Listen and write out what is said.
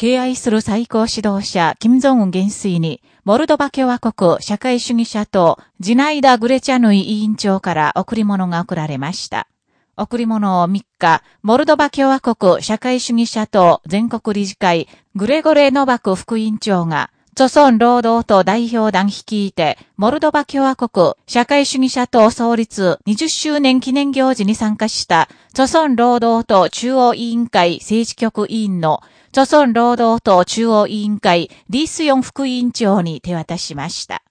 敬愛する最高指導者、金正恩元帥に、モルドバ共和国社会主義者党、ジナイダ・グレチャヌイ委員長から贈り物が贈られました。贈り物を3日、モルドバ共和国社会主義者党全国理事会、グレゴレ・ノバク副委員長が、著村労働党代表団率いて、モルドバ共和国社会主義者党創立20周年記念行事に参加した、著村労働党中央委員会政治局委員の、著村労働党中央委員会リースヨン副委員長に手渡しました。